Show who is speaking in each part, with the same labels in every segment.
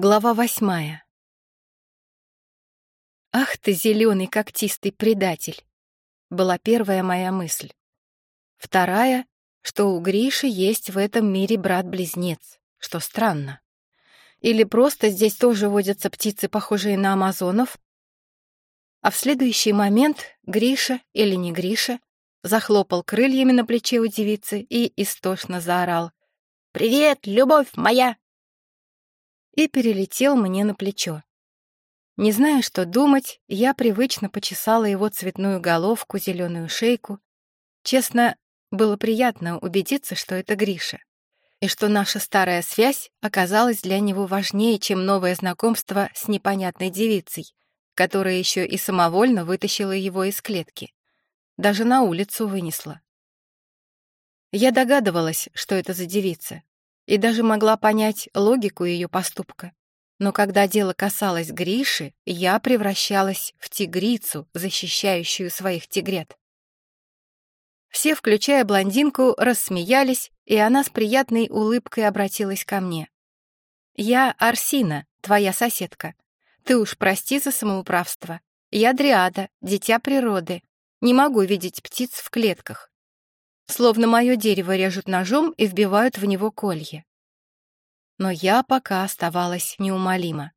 Speaker 1: Глава восьмая. «Ах ты, зеленый когтистый предатель!» была первая моя мысль. Вторая, что у Гриши есть в этом мире брат-близнец, что странно. Или просто здесь тоже водятся птицы, похожие на амазонов? А в следующий момент Гриша, или не Гриша, захлопал крыльями на плече у девицы и истошно заорал. «Привет, любовь моя!» И перелетел мне на плечо. Не зная, что думать, я привычно почесала его цветную головку, зеленую шейку. Честно, было приятно убедиться, что это Гриша, и что наша старая связь оказалась для него важнее, чем новое знакомство с непонятной девицей, которая еще и самовольно вытащила его из клетки. Даже на улицу вынесла. Я догадывалась, что это за девица, и даже могла понять логику ее поступка. Но когда дело касалось Гриши, я превращалась в тигрицу, защищающую своих тигрет. Все, включая блондинку, рассмеялись, и она с приятной улыбкой обратилась ко мне. «Я Арсина, твоя соседка. Ты уж прости за самоуправство. Я Дриада, дитя природы. Не могу видеть птиц в клетках. Словно мое дерево режут ножом и вбивают в него колье. Но я пока оставалась неумолима.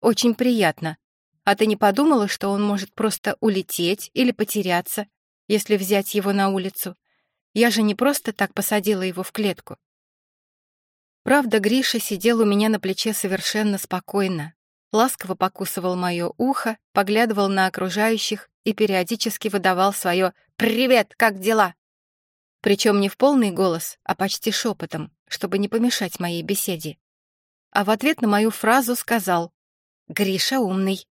Speaker 1: Очень приятно. А ты не подумала, что он может просто улететь или потеряться, если взять его на улицу? Я же не просто так посадила его в клетку. Правда, Гриша сидел у меня на плече совершенно спокойно, ласково покусывал мое ухо, поглядывал на окружающих и периодически выдавал свое «Привет, как дела?». Причем не в полный голос, а почти шепотом, чтобы не помешать моей беседе. А в ответ на мою фразу сказал «Гриша умный».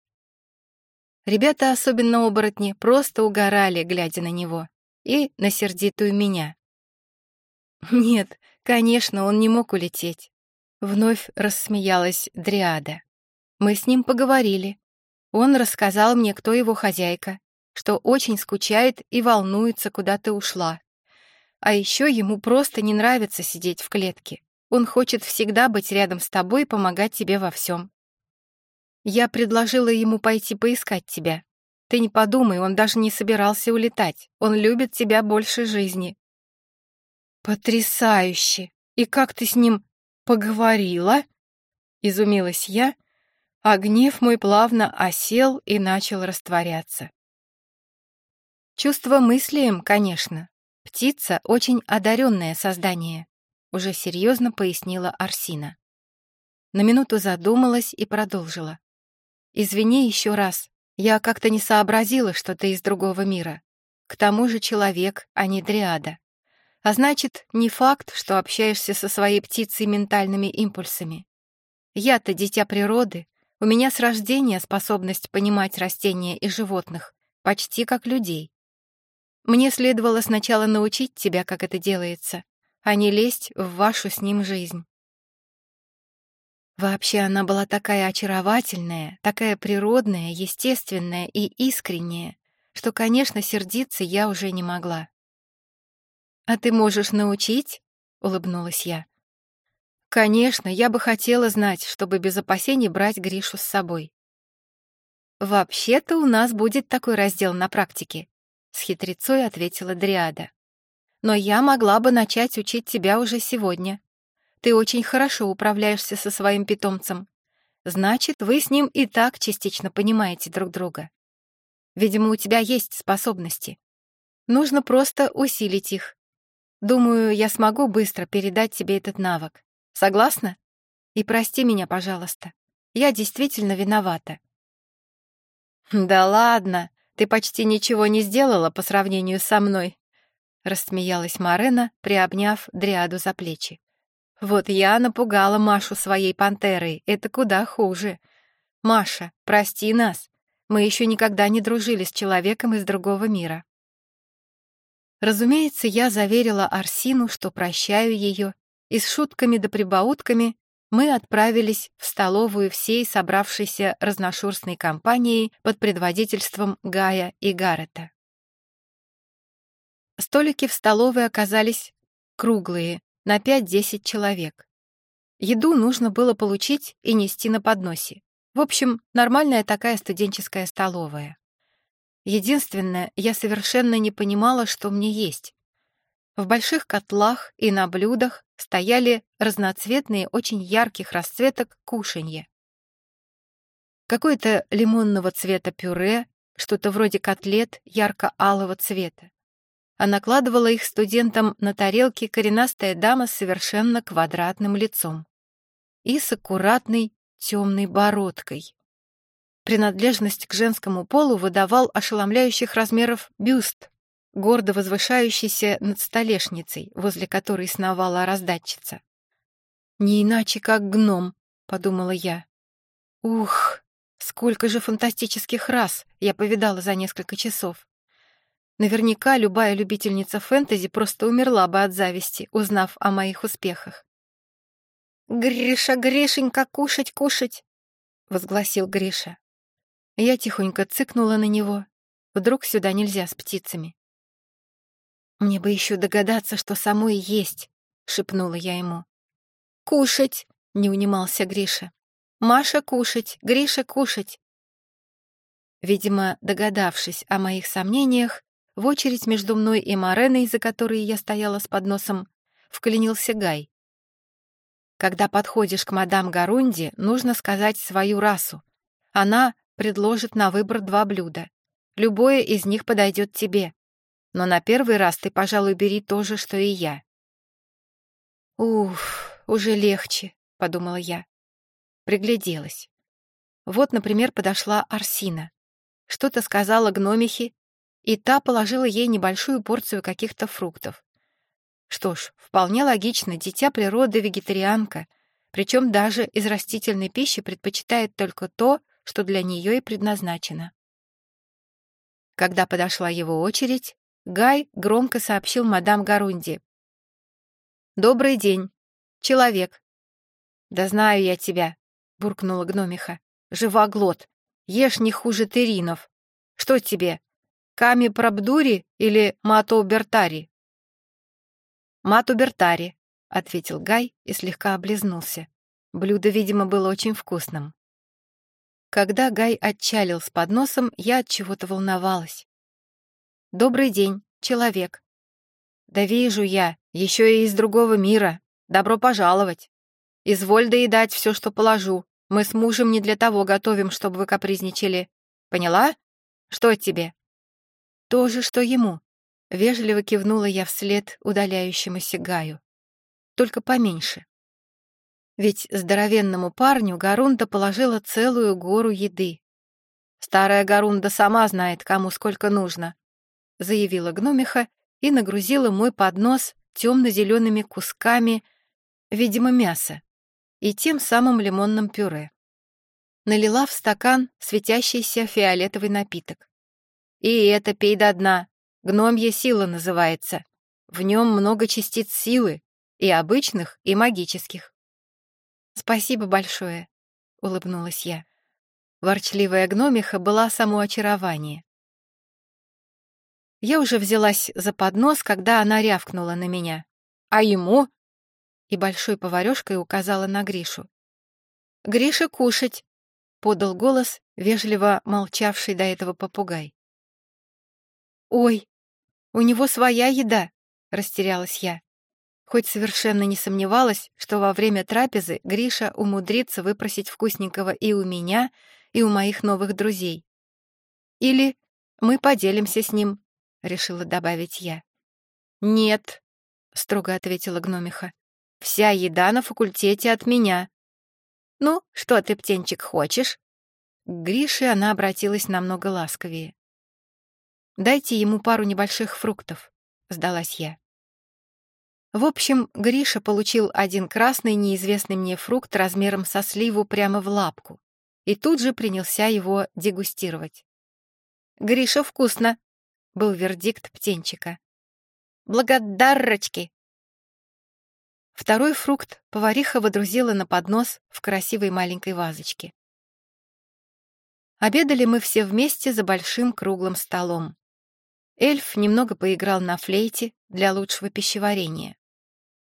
Speaker 1: Ребята, особенно оборотни, просто угорали, глядя на него, и на сердитую меня. Нет, конечно, он не мог улететь. Вновь рассмеялась Дриада. Мы с ним поговорили. Он рассказал мне, кто его хозяйка, что очень скучает и волнуется, куда ты ушла. А еще ему просто не нравится сидеть в клетке. Он хочет всегда быть рядом с тобой и помогать тебе во всем. Я предложила ему пойти поискать тебя. Ты не подумай, он даже не собирался улетать. Он любит тебя больше жизни. Потрясающе! И как ты с ним поговорила? Изумилась я, а гнев мой плавно осел и начал растворяться. Чувство мыслием, конечно, «Птица — очень одаренное создание», — уже серьезно пояснила Арсина. На минуту задумалась и продолжила. «Извини еще раз, я как-то не сообразила, что ты из другого мира. К тому же человек, а не дриада. А значит, не факт, что общаешься со своей птицей ментальными импульсами. Я-то дитя природы, у меня с рождения способность понимать растения и животных, почти как людей. Мне следовало сначала научить тебя, как это делается, а не лезть в вашу с ним жизнь. Вообще она была такая очаровательная, такая природная, естественная и искренняя, что, конечно, сердиться я уже не могла. «А ты можешь научить?» — улыбнулась я. «Конечно, я бы хотела знать, чтобы без опасений брать Гришу с собой». «Вообще-то у нас будет такой раздел на практике», с хитрецой ответила Дриада. Но я могла бы начать учить тебя уже сегодня. Ты очень хорошо управляешься со своим питомцем. Значит, вы с ним и так частично понимаете друг друга. Видимо, у тебя есть способности. Нужно просто усилить их. Думаю, я смогу быстро передать тебе этот навык. Согласна? И прости меня, пожалуйста. Я действительно виновата. Да ладно, ты почти ничего не сделала по сравнению со мной», — рассмеялась Марена, приобняв Дриаду за плечи. «Вот я напугала Машу своей пантерой, это куда хуже. Маша, прости нас, мы еще никогда не дружили с человеком из другого мира». Разумеется, я заверила Арсину, что прощаю ее, и с шутками да прибаутками мы отправились в столовую всей собравшейся разношерстной компанией под предводительством Гая и Гаррета. Столики в столовой оказались круглые, на 5-10 человек. Еду нужно было получить и нести на подносе. В общем, нормальная такая студенческая столовая. Единственное, я совершенно не понимала, что мне есть. В больших котлах и на блюдах стояли разноцветные, очень ярких расцветок кушанья. Какое-то лимонного цвета пюре, что-то вроде котлет ярко-алого цвета. А накладывала их студентам на тарелки коренастая дама с совершенно квадратным лицом и с аккуратной темной бородкой. Принадлежность к женскому полу выдавал ошеломляющих размеров бюст, гордо возвышающийся над столешницей, возле которой сновала раздатчица. «Не иначе, как гном», — подумала я. «Ух, сколько же фантастических рас я повидала за несколько часов. Наверняка любая любительница фэнтези просто умерла бы от зависти, узнав о моих успехах. «Гриша, Гришенька, кушать, кушать!» — возгласил Гриша. Я тихонько цыкнула на него. Вдруг сюда нельзя с птицами. «Мне бы еще догадаться, что самой есть», — шепнула я ему. «Кушать!» — не унимался Гриша. «Маша кушать, Гриша кушать!» Видимо, догадавшись о моих сомнениях, в очередь между мной и Мареной, за которой я стояла с подносом, вклинился Гай. Когда подходишь к мадам Гарунди, нужно сказать свою расу. Она предложит на выбор два блюда. Любое из них подойдет тебе. Но на первый раз ты, пожалуй, бери то же, что и я. «Уф, уже легче», — подумала я. Пригляделась. Вот, например, подошла Арсина. Что-то сказала гномихе, и та положила ей небольшую порцию каких-то фруктов. Что ж, вполне логично, дитя природы вегетарианка, причем даже из растительной пищи предпочитает только то, что для нее и предназначено. Когда подошла его очередь, Гай громко сообщил мадам Гарунди. «Добрый день. Человек». «Да знаю я тебя», — буркнула гномиха. «Живоглот. Ешь не хуже теринов. Что тебе, Ками Прабдури или Мато Бертари?» «Мату Бертари», — ответил Гай и слегка облизнулся. Блюдо, видимо, было очень вкусным. Когда Гай отчалил с подносом, я от чего-то волновалась. «Добрый день, человек». «Да вижу я, еще и из другого мира. Добро пожаловать. Изволь доедать все, что положу. Мы с мужем не для того готовим, чтобы вы капризничали. Поняла? Что тебе?» То же, что ему. Вежливо кивнула я вслед удаляющемуся Гаю. Только поменьше. Ведь здоровенному парню Гарунда положила целую гору еды. «Старая Гарунда сама знает, кому сколько нужно», — заявила гномиха и нагрузила мой поднос темно-зелеными кусками, видимо, мяса, и тем самым лимонным пюре. Налила в стакан светящийся фиолетовый напиток. И это пей до дна. Гномья сила называется. В нем много частиц силы, и обычных, и магических. «Спасибо большое», — улыбнулась я. Ворчливая гномиха была само очарование. Я уже взялась за поднос, когда она рявкнула на меня. «А ему?» И большой поварёшкой указала на Гришу. «Гриша кушать!» — подал голос, вежливо молчавший до этого попугай. «Ой, у него своя еда!» — растерялась я. Хоть совершенно не сомневалась, что во время трапезы Гриша умудрится выпросить вкусненького и у меня, и у моих новых друзей. «Или мы поделимся с ним», — решила добавить я. «Нет», — строго ответила гномиха. «Вся еда на факультете от меня». «Ну, что ты, птенчик, хочешь?» К Грише она обратилась намного ласковее. Дайте ему пару небольших фруктов», — сдалась я. В общем, Гриша получил один красный неизвестный мне фрукт размером со сливу прямо в лапку и тут же принялся его дегустировать. «Гриша, вкусно!» — был вердикт птенчика. «Благодарочки!» Второй фрукт повариха водрузила на поднос в красивой маленькой вазочке. Обедали мы все вместе за большим круглым столом. Эльф немного поиграл на флейте для лучшего пищеварения.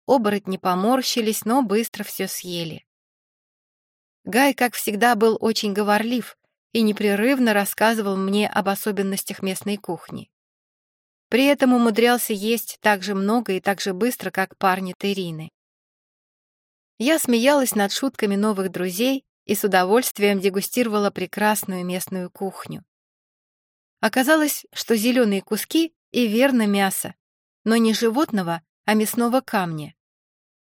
Speaker 1: Оборотни поморщились, но быстро все съели. Гай, как всегда, был очень говорлив и непрерывно рассказывал мне об особенностях местной кухни. При этом умудрялся есть так же много и так же быстро, как парни Терины. Я смеялась над шутками новых друзей и с удовольствием дегустировала прекрасную местную кухню. Оказалось, что зеленые куски и верно мясо, но не животного, а мясного камня.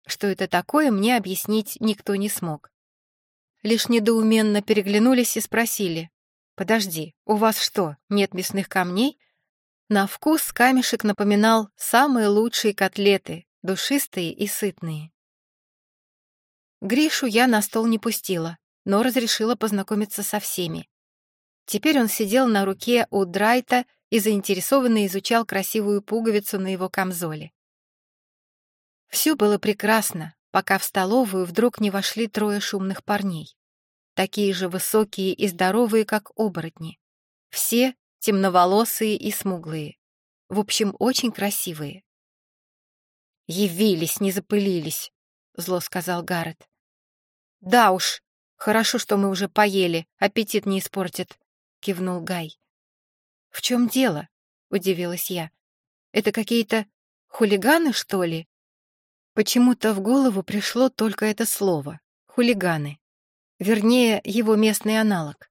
Speaker 1: Что это такое, мне объяснить никто не смог. Лишь недоуменно переглянулись и спросили. «Подожди, у вас что, нет мясных камней?» На вкус камешек напоминал самые лучшие котлеты, душистые и сытные. Гришу я на стол не пустила, но разрешила познакомиться со всеми. Теперь он сидел на руке у Драйта и заинтересованно изучал красивую пуговицу на его камзоле. Все было прекрасно, пока в столовую вдруг не вошли трое шумных парней. Такие же высокие и здоровые, как оборотни. Все темноволосые и смуглые. В общем, очень красивые. «Явились, не запылились», — зло сказал Гаррет. «Да уж, хорошо, что мы уже поели, аппетит не испортит», — кивнул Гай. «В чем дело?» — удивилась я. «Это какие-то хулиганы, что ли?» Почему-то в голову пришло только это слово — хулиганы. Вернее, его местный аналог.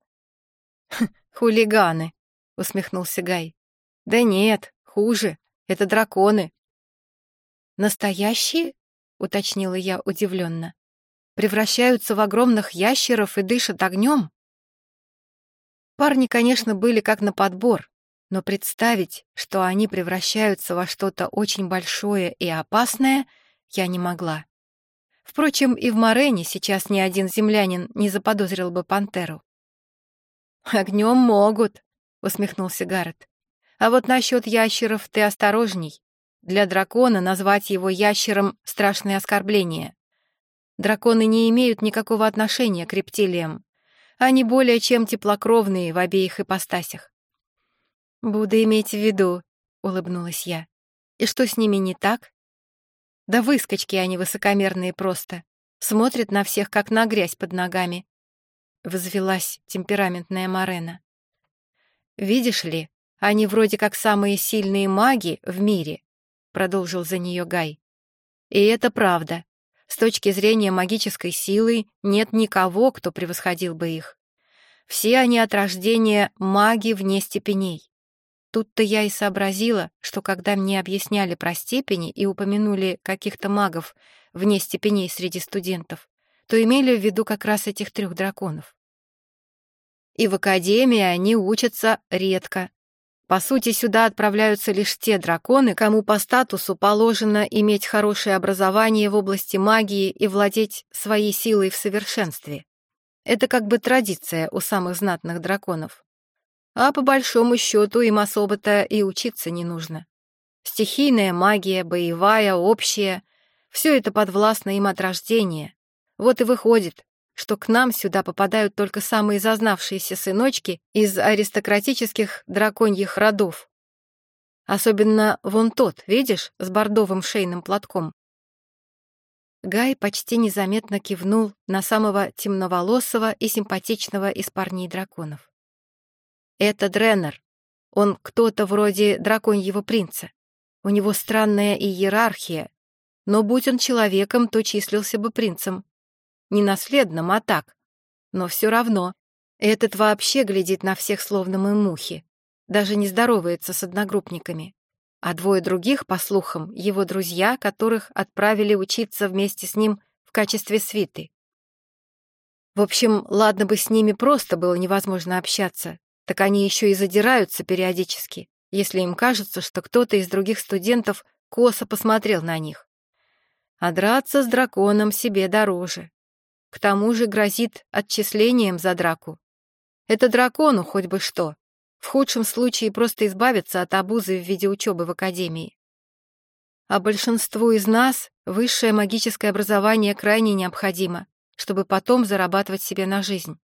Speaker 1: «Хулиганы», — усмехнулся Гай. «Да нет, хуже. Это драконы». «Настоящие?» — уточнила я удивленно. «Превращаются в огромных ящеров и дышат огнем?» Парни, конечно, были как на подбор, но представить, что они превращаются во что-то очень большое и опасное — я не могла. Впрочем, и в Морене сейчас ни один землянин не заподозрил бы пантеру. «Огнем могут», — усмехнулся Гаррет. «А вот насчет ящеров ты осторожней. Для дракона назвать его ящером — страшное оскорбление. Драконы не имеют никакого отношения к рептилиям. Они более чем теплокровные в обеих ипостасях. «Буду иметь в виду», — улыбнулась я. «И что с ними не так?» Да выскочки они высокомерные просто. Смотрят на всех, как на грязь под ногами. Взвелась темпераментная Марена. «Видишь ли, они вроде как самые сильные маги в мире», продолжил за нее Гай. «И это правда. С точки зрения магической силы нет никого, кто превосходил бы их. Все они от рождения маги вне степеней. Тут-то я и сообразила, что когда мне объясняли про степени и упомянули каких-то магов вне степеней среди студентов, то имели в виду как раз этих трех драконов. И в академии они учатся редко. По сути, сюда отправляются лишь те драконы, кому по статусу положено иметь хорошее образование в области магии и владеть своей силой в совершенстве. Это как бы традиция у самых знатных драконов. А по большому счету им особо-то и учиться не нужно. Стихийная магия, боевая, общая — все это подвластно им от рождения. Вот и выходит, что к нам сюда попадают только самые зазнавшиеся сыночки из аристократических драконьих родов. Особенно вон тот, видишь, с бордовым шейным платком. Гай почти незаметно кивнул на самого темноволосого и симпатичного из парней драконов. Это Дреннер. Он кто-то вроде драконьего принца. У него странная иерархия, но будь он человеком, то числился бы принцем. Не наследным, а так. Но все равно. Этот вообще глядит на всех словно мы мухи. Даже не здоровается с одногруппниками. А двое других, по слухам, его друзья, которых отправили учиться вместе с ним в качестве свиты. В общем, ладно бы с ними просто было невозможно общаться, так они еще и задираются периодически, если им кажется, что кто-то из других студентов косо посмотрел на них. А драться с драконом себе дороже. К тому же грозит отчислением за драку. Это дракону хоть бы что. В худшем случае просто избавиться от обузы в виде учебы в академии. А большинству из нас высшее магическое образование крайне необходимо, чтобы потом зарабатывать себе на жизнь.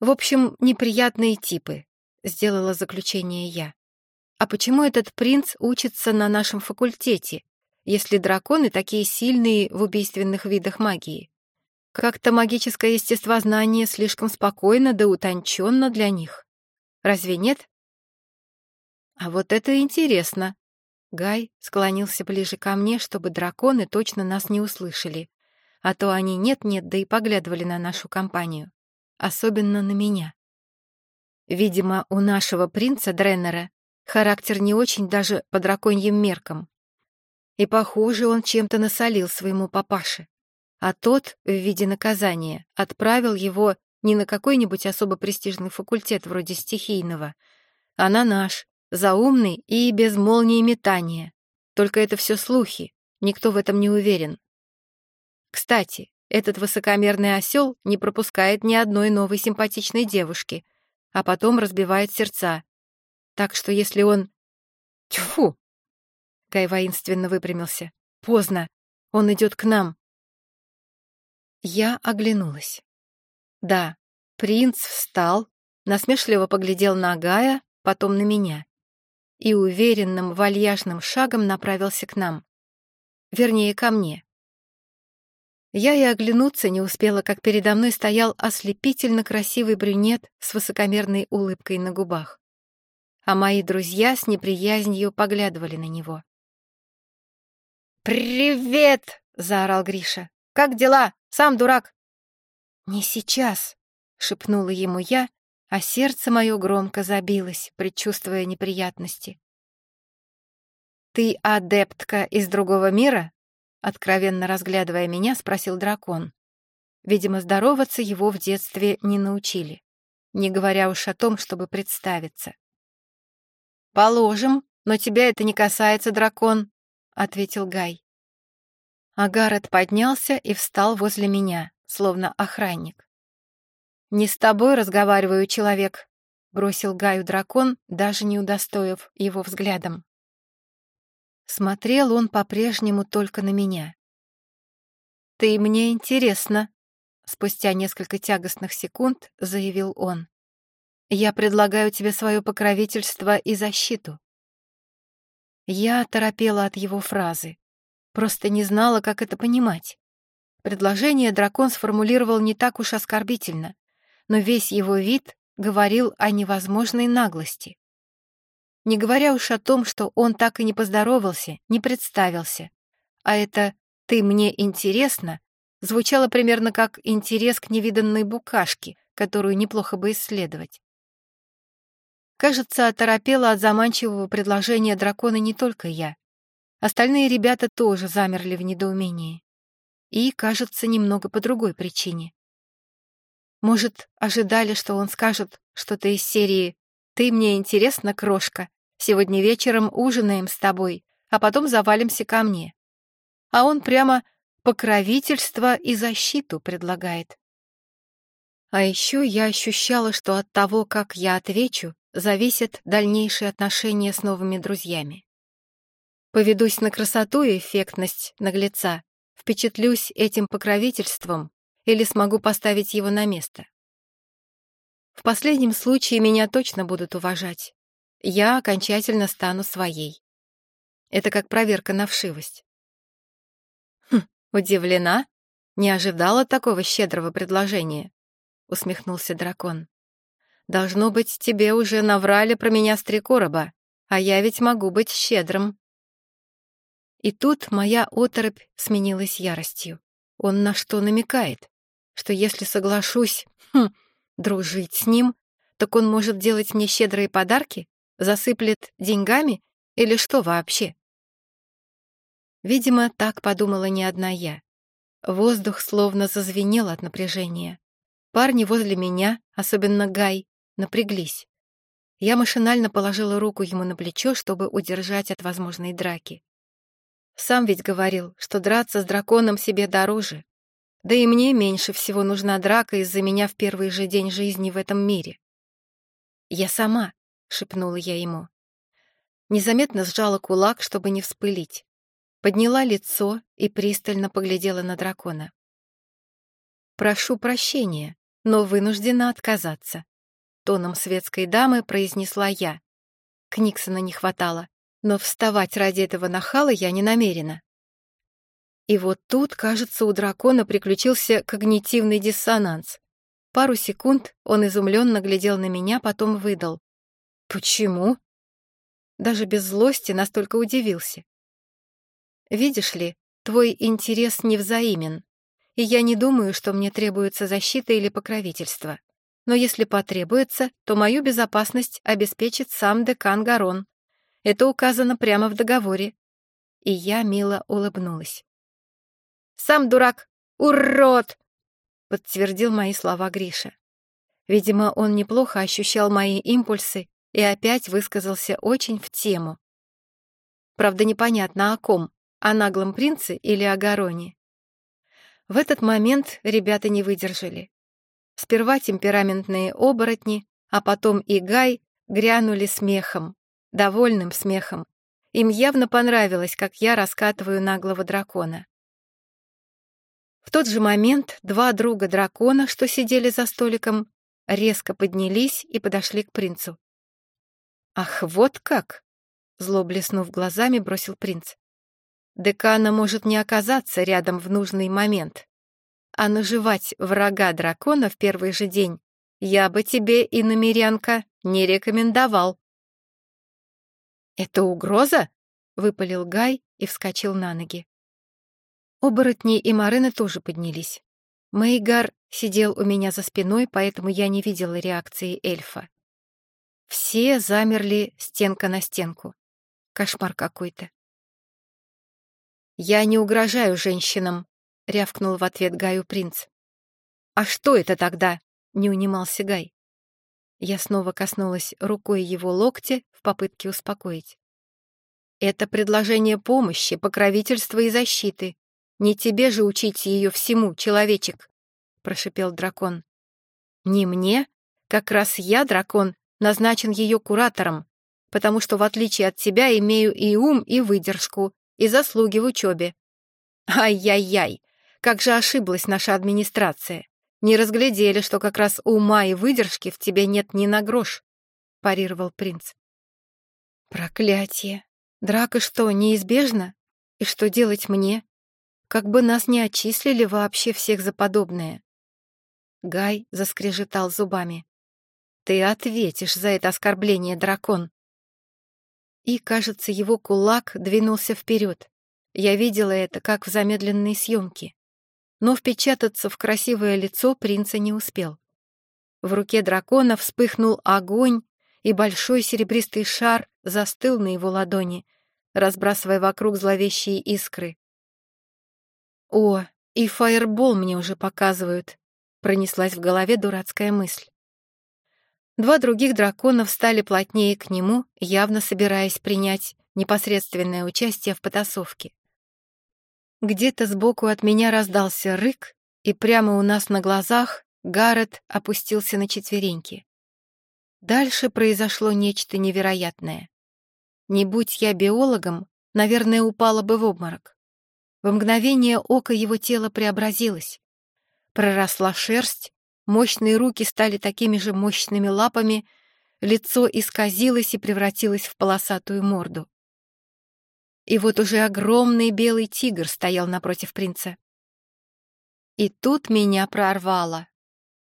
Speaker 1: В общем, неприятные типы, сделала заключение я. А почему этот принц учится на нашем факультете? Если драконы такие сильные в убийственных видах магии? Как-то магическое естествознание слишком спокойно да утонченно для них. Разве нет? А вот это интересно. Гай склонился ближе ко мне, чтобы драконы точно нас не услышали, а то они нет-нет, да и поглядывали на нашу компанию. Особенно на меня. Видимо, у нашего принца Дреннера характер не очень даже по драконьим меркам. И, похоже, он чем-то насолил своему папаше а тот, в виде наказания, отправил его не на какой-нибудь особо престижный факультет вроде стихийного, а на наш, заумный и без молнии метания. Только это все слухи, никто в этом не уверен. Кстати, этот высокомерный осел не пропускает ни одной новой симпатичной девушки, а потом разбивает сердца. Так что если он... Тьфу! Гай воинственно выпрямился. Поздно. Он идет к нам. Я оглянулась. Да, принц встал, насмешливо поглядел на Гая, потом на меня и уверенным вальяжным шагом направился к нам. Вернее, ко мне. Я и оглянуться не успела, как передо мной стоял ослепительно красивый брюнет с высокомерной улыбкой на губах. А мои друзья с неприязнью поглядывали на него. «Привет!» — заорал Гриша. «Как дела?» Сам дурак!» «Не сейчас!» — шепнула ему я, а сердце мое громко забилось, предчувствуя неприятности. «Ты адептка из другого мира?» Откровенно разглядывая меня, спросил дракон. Видимо, здороваться его в детстве не научили, не говоря уж о том, чтобы представиться. «Положим, но тебя это не касается, дракон», — ответил Гай. Агарет поднялся и встал возле меня, словно охранник. «Не с тобой разговариваю, человек», — бросил Гаю дракон, даже не удостоив его взглядом. Смотрел он по-прежнему только на меня. «Ты мне интересно», — спустя несколько тягостных секунд заявил он. «Я предлагаю тебе свое покровительство и защиту». Я торопела от его фразы. Просто не знала, как это понимать. Предложение дракон сформулировал не так уж оскорбительно, но весь его вид говорил о невозможной наглости. Не говоря уж о том, что он так и не поздоровался, не представился. А это «ты мне интересно» звучало примерно как интерес к невиданной букашке, которую неплохо бы исследовать. Кажется, оторопела от заманчивого предложения дракона не только я. Остальные ребята тоже замерли в недоумении. И, кажется, немного по другой причине. Может, ожидали, что он скажет что-то из серии «Ты мне интересна, крошка, сегодня вечером ужинаем с тобой, а потом завалимся ко мне». А он прямо покровительство и защиту предлагает. А еще я ощущала, что от того, как я отвечу, зависят дальнейшие отношения с новыми друзьями. Поведусь на красоту и эффектность наглеца, впечатлюсь этим покровительством или смогу поставить его на место. В последнем случае меня точно будут уважать. Я окончательно стану своей. Это как проверка на вшивость. Хм, удивлена? Не ожидала такого щедрого предложения, усмехнулся дракон. Должно быть, тебе уже наврали про меня с три короба, а я ведь могу быть щедрым. И тут моя оторопь сменилась яростью. Он на что намекает? Что если соглашусь хм, дружить с ним, так он может делать мне щедрые подарки? Засыплет деньгами? Или что вообще? Видимо, так подумала не одна я. Воздух словно зазвенел от напряжения. Парни возле меня, особенно Гай, напряглись. Я машинально положила руку ему на плечо, чтобы удержать от возможной драки. Сам ведь говорил, что драться с драконом себе дороже. Да и мне меньше всего нужна драка из-за меня в первый же день жизни в этом мире. «Я сама», — шепнула я ему. Незаметно сжала кулак, чтобы не вспылить. Подняла лицо и пристально поглядела на дракона. «Прошу прощения, но вынуждена отказаться», — тоном светской дамы произнесла я. Книксона не хватало. Но вставать ради этого нахала я не намерена. И вот тут, кажется, у дракона приключился когнитивный диссонанс. Пару секунд он изумленно глядел на меня, потом выдал. «Почему?» Даже без злости настолько удивился. «Видишь ли, твой интерес невзаимен, и я не думаю, что мне требуется защита или покровительство. Но если потребуется, то мою безопасность обеспечит сам декан Гарон. Это указано прямо в договоре». И я мило улыбнулась. «Сам дурак! Урод!» подтвердил мои слова Гриша. Видимо, он неплохо ощущал мои импульсы и опять высказался очень в тему. Правда, непонятно о ком, о наглом принце или о Гароне. В этот момент ребята не выдержали. Сперва темпераментные оборотни, а потом и Гай грянули смехом, довольным смехом. Им явно понравилось, как я раскатываю наглого дракона. В тот же момент два друга дракона, что сидели за столиком, резко поднялись и подошли к принцу. «Ах, вот как!» — зло блеснув глазами, бросил принц. «Декана может не оказаться рядом в нужный момент, а наживать врага дракона в первый же день я бы тебе, иномерянка, не рекомендовал». «Это угроза?» — выпалил Гай и вскочил на ноги. Оборотни и Марина тоже поднялись. Мейгар сидел у меня за спиной, поэтому я не видела реакции эльфа. Все замерли стенка на стенку. Кошмар какой-то. «Я не угрожаю женщинам», — рявкнул в ответ Гаю принц. «А что это тогда?» — не унимался Гай. Я снова коснулась рукой его локтя в попытке успокоить. «Это предложение помощи, покровительства и защиты. «Не тебе же учить ее всему, человечек!» — прошипел дракон. «Не мне? Как раз я, дракон, назначен ее куратором, потому что, в отличие от тебя, имею и ум, и выдержку, и заслуги в учебе. Ай-яй-яй, как же ошиблась наша администрация. Не разглядели, что как раз ума и выдержки в тебе нет ни на грош», — парировал принц. «Проклятие! Драка что, неизбежна? И что делать мне?» Как бы нас не отчислили вообще всех за подобное. Гай заскрежетал зубами. «Ты ответишь за это оскорбление, дракон!» И, кажется, его кулак двинулся вперед. Я видела это, как в замедленной съемке. Но впечататься в красивое лицо принца не успел. В руке дракона вспыхнул огонь, и большой серебристый шар застыл на его ладони, разбрасывая вокруг зловещие искры. «О, и фаербол мне уже показывают», — пронеслась в голове дурацкая мысль. Два других дракона встали плотнее к нему, явно собираясь принять непосредственное участие в потасовке. Где-то сбоку от меня раздался рык, и прямо у нас на глазах Гаррет опустился на четвереньки. Дальше произошло нечто невероятное. Не будь я биологом, наверное, упала бы в обморок. В мгновение ока его тело преобразилось. Проросла шерсть, мощные руки стали такими же мощными лапами, лицо исказилось и превратилось в полосатую морду. И вот уже огромный белый тигр стоял напротив принца. И тут меня прорвало.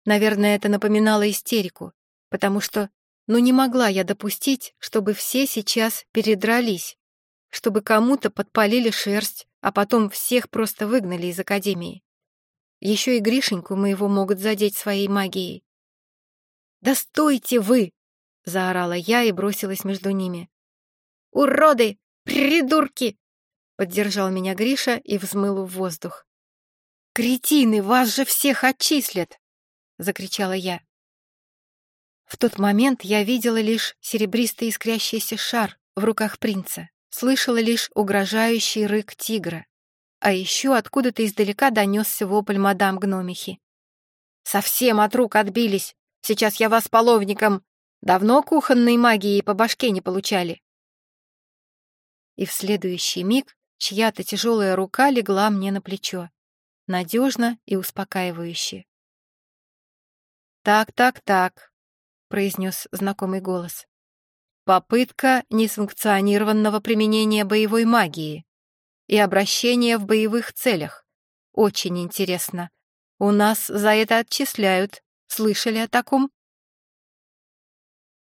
Speaker 1: Наверное, это напоминало истерику, потому что, ну не могла я допустить, чтобы все сейчас передрались, чтобы кому-то подпалили шерсть, а потом всех просто выгнали из академии. Еще и Гришеньку моего могут задеть своей магией. «Да стойте вы!» — заорала я и бросилась между ними. «Уроды! Придурки!» — поддержал меня Гриша и взмыл в воздух. «Кретины, вас же всех отчислят!» — закричала я. В тот момент я видела лишь серебристый искрящийся шар в руках принца слышала лишь угрожающий рык тигра. А еще откуда-то издалека донесся вопль мадам Гномихи. «Совсем от рук отбились! Сейчас я вас половником! Давно кухонной магии по башке не получали!» И в следующий миг чья-то тяжелая рука легла мне на плечо, надежно и успокаивающе. «Так, так, так», — произнес знакомый голос. Попытка несанкционированного применения боевой магии. и обращение в боевых целях. Очень интересно. У нас за это отчисляют. Слышали о таком?